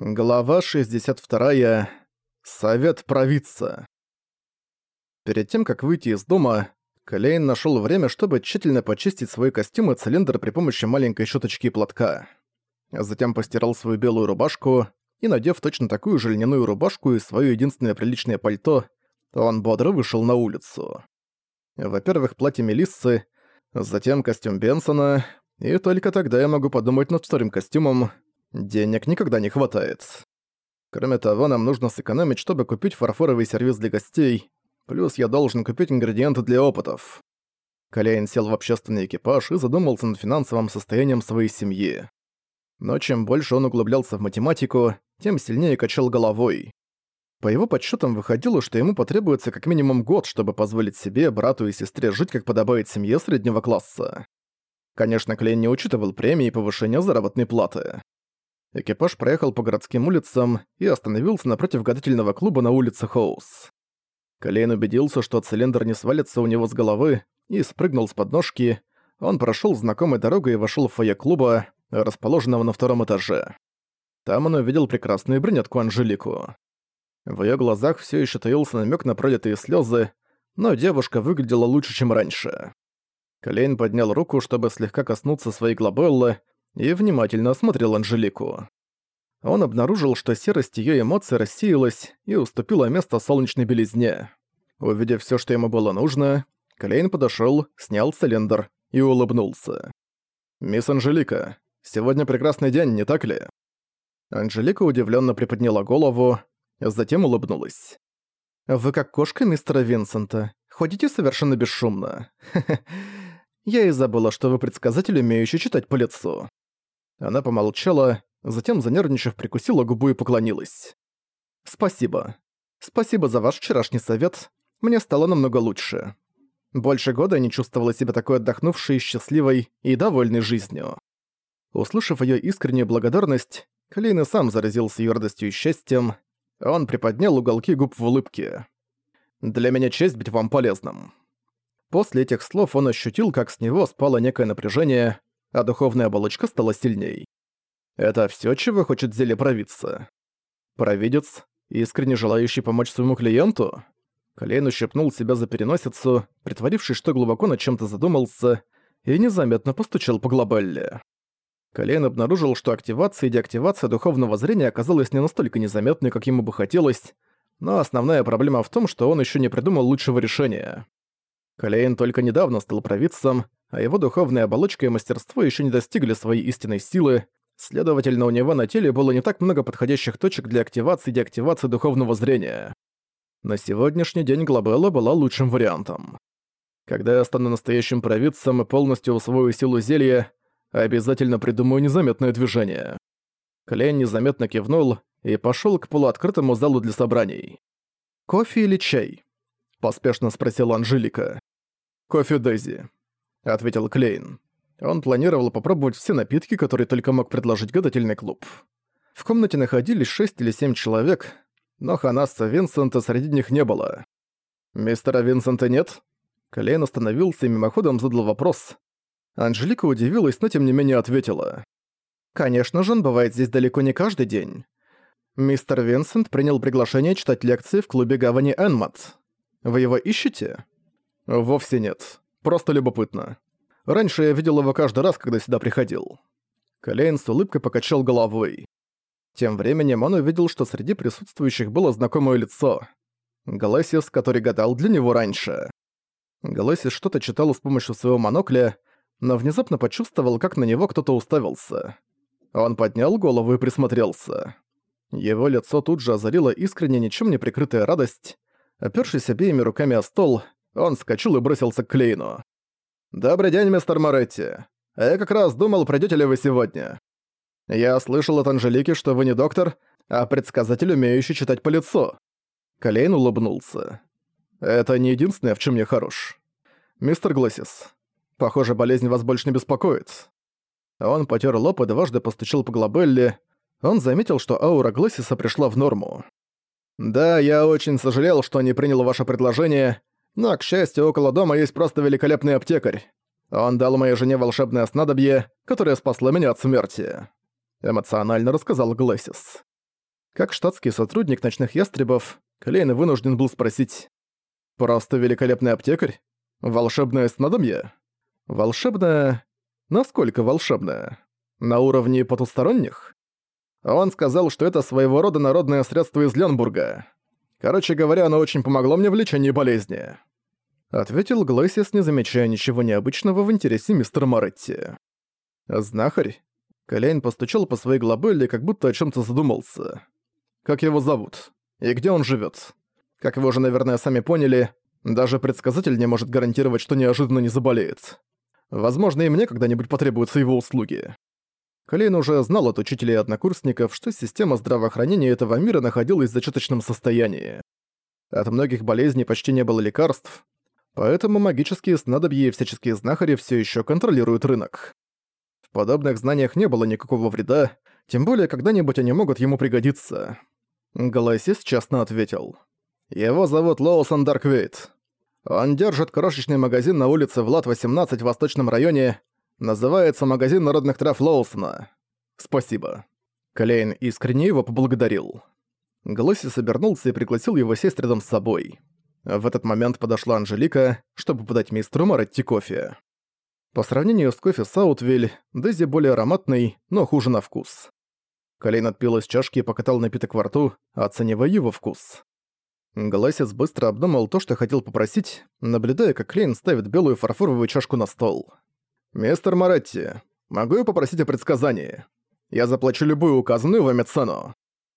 Глава 62. Совет провидца. Перед тем, как выйти из дома, Калейн нашел время, чтобы тщательно почистить свой костюм и цилиндр при помощи маленькой щеточки и платка. Затем постирал свою белую рубашку и, надев точно такую же льняную рубашку и свое единственное приличное пальто, он бодро вышел на улицу. Во-первых, платье Мелиссы, затем костюм Бенсона, и только тогда я могу подумать над вторым костюмом — Денег никогда не хватает. Кроме того, нам нужно сэкономить, чтобы купить фарфоровый сервиз для гостей, плюс я должен купить ингредиенты для опытов. Каляин сел в общественный экипаж и задумался над финансовым состоянием своей семьи. Но чем больше он углублялся в математику, тем сильнее качал головой. По его подсчетам выходило, что ему потребуется как минимум год, чтобы позволить себе, брату и сестре жить как подобает семье среднего класса. Конечно, Клейн не учитывал премии и повышения заработной платы. Экипаж проехал по городским улицам и остановился напротив гадательного клуба на улице Хоус. Колейн убедился, что цилиндр не свалится у него с головы, и спрыгнул с подножки. Он прошел знакомой дорогой и вошел в фойе клуба, расположенного на втором этаже. Там он увидел прекрасную брюнетку Анжелику. В ее глазах все еще таился намек на пролитые слезы, но девушка выглядела лучше, чем раньше. Колейн поднял руку, чтобы слегка коснуться своей глобеллы, и внимательно осмотрел Анжелику. Он обнаружил, что серость её эмоций рассеялась и уступила место солнечной белизне. Увидев всё, что ему было нужно, Клейн подошёл, снял цилиндр и улыбнулся. «Мисс Анжелика, сегодня прекрасный день, не так ли?» Анжелика удивлённо приподняла голову, затем улыбнулась. «Вы как кошка мистера Винсента. Ходите совершенно бесшумно. Я и забыла, что вы предсказатель, умеющий читать по лицу». Она помолчала, затем, занервничав, прикусила губу и поклонилась. «Спасибо. Спасибо за ваш вчерашний совет. Мне стало намного лучше. Больше года я не чувствовала себя такой отдохнувшей, счастливой и довольной жизнью». Услышав её искреннюю благодарность, Клейн и сам заразился её радостью и счастьем. Он приподнял уголки губ в улыбке. «Для меня честь быть вам полезным». После этих слов он ощутил, как с него спало некое напряжение, а духовная оболочка стала сильней. Это всё, чего хочет зелье провидца. Провидец, искренне желающий помочь своему клиенту? Клейн ущипнул себя за переносицу, притворившись, что глубоко над чем-то задумался, и незаметно постучал по глобалле. Колейн обнаружил, что активация и деактивация духовного зрения оказалась не настолько незаметной, как ему бы хотелось, но основная проблема в том, что он еще не придумал лучшего решения. Колейн только недавно стал провидцем, а его духовная оболочка и мастерство еще не достигли своей истинной силы, следовательно, у него на теле было не так много подходящих точек для активации и деактивации духовного зрения. На сегодняшний день Глобелла была лучшим вариантом. Когда я стану настоящим провидцем и полностью усвою силу зелья, обязательно придумаю незаметное движение. Клейн незаметно кивнул и пошёл к полуоткрытому залу для собраний. «Кофе или чай?» – поспешно спросила Анжелика. «Кофе Дейзи», ответил Клейн. Он планировал попробовать все напитки, которые только мог предложить гадательный клуб. В комнате находились шесть или семь человек, но Ханаса Винсента среди них не было. «Мистера Винсента нет?» Клейн остановился и мимоходом задал вопрос. Анжелика удивилась, но тем не менее ответила. «Конечно же, он бывает здесь далеко не каждый день. Мистер Винсент принял приглашение читать лекции в клубе Гавани Энмат. Вы его ищете?» «Вовсе нет. Просто любопытно. Раньше я видел его каждый раз, когда сюда приходил». Колейн с улыбкой покачал головой. Тем временем он увидел, что среди присутствующих было знакомое лицо. Галасис, который гадал для него раньше. Галасис что-то читал с помощью своего монокля, но внезапно почувствовал, как на него кто-то уставился. Он поднял голову и присмотрелся. Его лицо тут же озарило искренне ничем не прикрытая радость. Опёршись обеими руками о стол, он скачал и бросился к Клейну. «Добрый день, мистер Моретти. Я как раз думал, придёте ли вы сегодня. Я слышал от Анжелики, что вы не доктор, а предсказатель, умеющий читать по лицу». Клейн улыбнулся. «Это не единственное, в чем я хорош. Мистер Гласис, похоже, болезнь вас больше не беспокоит». Он потер лоб и дважды постучал по глобелле. Он заметил, что аура Гласиса пришла в норму. «Да, я очень сожалел, что не принял ваше предложение, но, к счастью, около дома есть просто великолепный аптекарь. Он дал моей жене волшебное снадобье, которое спасло меня от смерти. Эмоционально рассказал Глэсис. Как штатский сотрудник ночных ястребов, Клейн вынужден был спросить. «Просто великолепный аптекарь? Волшебное снадобье? Волшебное... Насколько волшебное? На уровне потусторонних?» Он сказал, что это своего рода народное средство из Ленбурга. Короче говоря, оно очень помогло мне в лечении болезни. Ответил Глэсис, не замечая ничего необычного в интересе мистера Моретти. «Знахарь?» Коляйн постучал по своей глобелле, как будто о чем то задумался. «Как его зовут? И где он живет? Как вы уже, наверное, сами поняли, даже предсказатель не может гарантировать, что неожиданно не заболеет. Возможно, и мне когда-нибудь потребуются его услуги». Клейн уже знал от учителей и однокурсников, что система здравоохранения этого мира находилась в зачаточном состоянии. От многих болезней почти не было лекарств, поэтому магические снадобья и всяческие знахари все еще контролируют рынок. В подобных знаниях не было никакого вреда, тем более когда-нибудь они могут ему пригодиться. Голосис честно ответил. Его зовут Лоусон Дарквейт. Он держит крошечный магазин на улице Влад-18 в Восточном районе. Называется магазин народных трав Лоусона. Спасибо. Клейн искренне его поблагодарил. Глосис обернулся и пригласил его сесть рядом с собой. В этот момент подошла Анжелика, чтобы подать мистеру Маретти кофе. По сравнению с кофе Саутвиль, Дейзи более ароматный, но хуже на вкус. Колейн отпил из чашки и покатал напиток во рту, оценивая его вкус. Гласец быстро обдумал то, что хотел попросить, наблюдая, как Клейн ставит белую фарфоровую чашку на стол. «Мистер Моретти, могу я попросить о предсказании? Я заплачу любую указанную вами цену.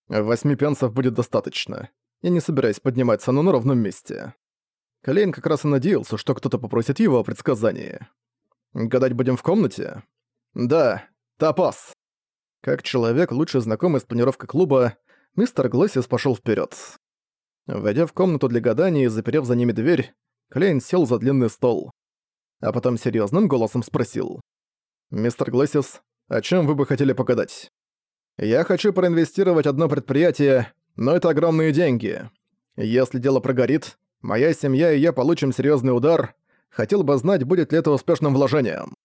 Восьми пенсов будет достаточно. Я не собираюсь поднимать цену на ровном месте». Клейн как раз и надеялся, что кто-то попросит его о предсказании. Гадать будем в комнате? Да, топаз. Как человек, лучше знакомый с планировкой клуба, мистер Глэссис пошёл вперёд. Войдя в комнату для гадания и заперев за ними дверь, Клейн сел за длинный стол. А потом серьёзным голосом спросил. «Мистер Глэссис, о чём вы бы хотели погадать?» «Я хочу проинвестировать одно предприятие, но это огромные деньги. Если дело прогорит, моя семья и я получим серьёзный удар, Хотел бы знать, будет ли это успешным вложением.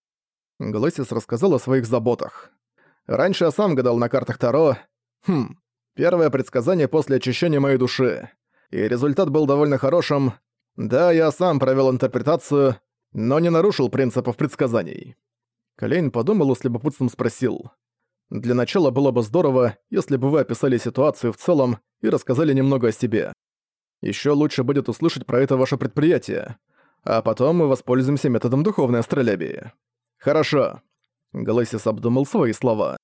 Глэсис рассказал о своих заботах. Раньше я сам гадал на картах Таро. Хм, первое предсказание после очищения моей души. И результат был довольно хорошим. Да, я сам провел интерпретацию, но не нарушил принципов предсказаний. Колейн подумал и с любопытством спросил. Для начала было бы здорово, если бы вы описали ситуацию в целом и рассказали немного о себе. Еще лучше будет услышать про это ваше предприятие а потом мы воспользуемся методом духовной астролябии. Хорошо. Галысис обдумал свои слова.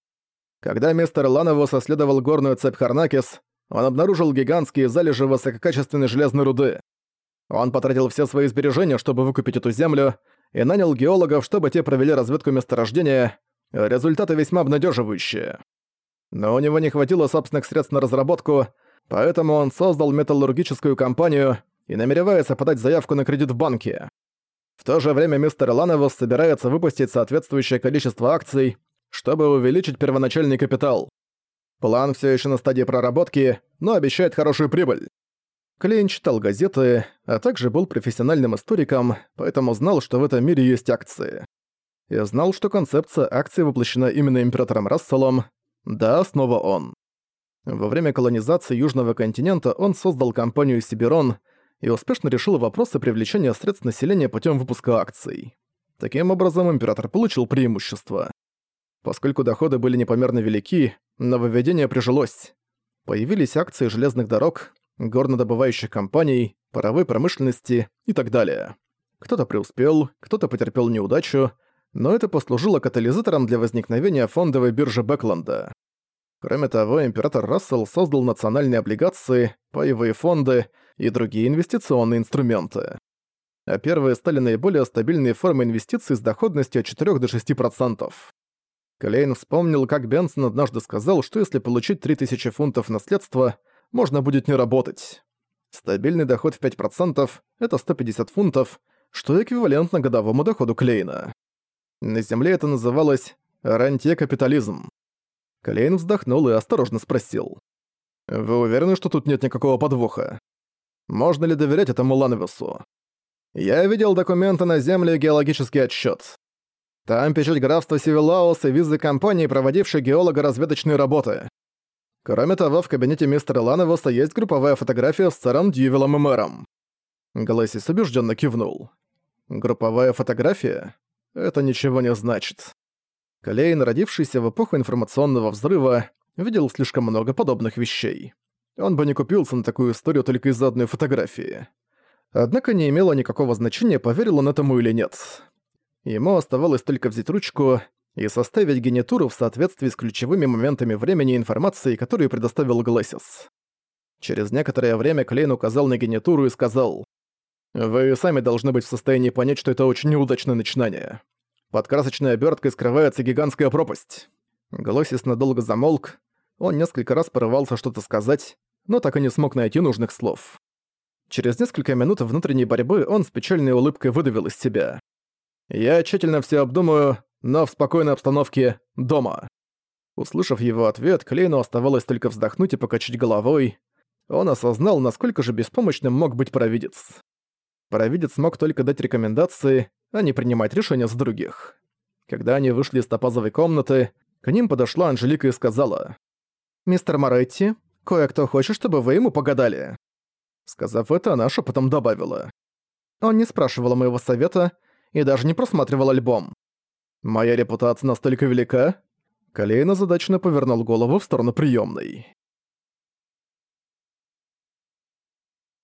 Когда мистер Лановус исследовал горную цепь Харнакис, он обнаружил гигантские залежи высококачественной железной руды. Он потратил все свои сбережения, чтобы выкупить эту землю, и нанял геологов, чтобы те провели разведку месторождения. Результаты весьма обнадеживающие. Но у него не хватило собственных средств на разработку, поэтому он создал металлургическую компанию, и намеревается подать заявку на кредит в банке. В то же время мистер Лановус собирается выпустить соответствующее количество акций, чтобы увеличить первоначальный капитал. План все еще на стадии проработки, но обещает хорошую прибыль. Клейн читал газеты, а также был профессиональным историком, поэтому знал, что в этом мире есть акции. И знал, что концепция акций воплощена именно императором Расселом. Да, снова он. Во время колонизации Южного континента он создал компанию «Сибирон», и успешно решила вопросы привлечения средств населения путем выпуска акций. Таким образом, император получил преимущество. Поскольку доходы были непомерно велики, нововведение прижилось. Появились акции железных дорог, горнодобывающих компаний, паровой промышленности и так далее. Кто-то преуспел, кто-то потерпел неудачу, но это послужило катализатором для возникновения фондовой биржи Бэкленда. Кроме того, император Рассел создал национальные облигации, паевые фонды и другие инвестиционные инструменты. А первые стали наиболее стабильной формой инвестиций с доходностью от 4 до 6%. Клейн вспомнил, как Бенсон однажды сказал, что если получить 3000 фунтов наследства, можно будет не работать. Стабильный доход в 5% — это 150 фунтов, что эквивалентно годовому доходу Клейна. На Земле это называлось «рантье-капитализм». Клейн вздохнул и осторожно спросил. «Вы уверены, что тут нет никакого подвоха? Можно ли доверять этому Ланвесу? Я видел документы на земле и геологический отчет. Там печать графства Сивилаус и визы компании, проводившей геолого-разведочные работы. Кроме того, в кабинете мистера Лановоса есть групповая фотография с сэром Дьювелом и мэром. Глэсис убежденно кивнул. Групповая фотография? Это ничего не значит. Клейн, родившийся в эпоху информационного взрыва, видел слишком много подобных вещей. Он бы не купился на такую историю только из-за одной фотографии. Однако не имело никакого значения, поверил он этому или нет. Ему оставалось только взять ручку и составить генетуру в соответствии с ключевыми моментами времени и информации, которую предоставил Глэсис. Через некоторое время Клейн указал на генетуру и сказал, «Вы сами должны быть в состоянии понять, что это очень неудачное начинание. Под красочной оберткой скрывается гигантская пропасть». Глэсис надолго замолк, он несколько раз порывался что-то сказать, но так и не смог найти нужных слов. Через несколько минут внутренней борьбы он с печальной улыбкой выдавил из себя. «Я тщательно все обдумаю, но в спокойной обстановке дома». Услышав его ответ, Клейну оставалось только вздохнуть и покачать головой. Он осознал, насколько же беспомощным мог быть провидец. Провидец мог только дать рекомендации, а не принимать решения за других. Когда они вышли из топазовой комнаты, к ним подошла Анжелика и сказала. «Мистер Моретти, кое-кто хочет, чтобы вы ему погадали». Сказав это, она шепотом добавила. Он не спрашивал моего совета и даже не просматривал альбом. «Моя репутация настолько велика?» Колейна задачно повернул голову в сторону приёмной.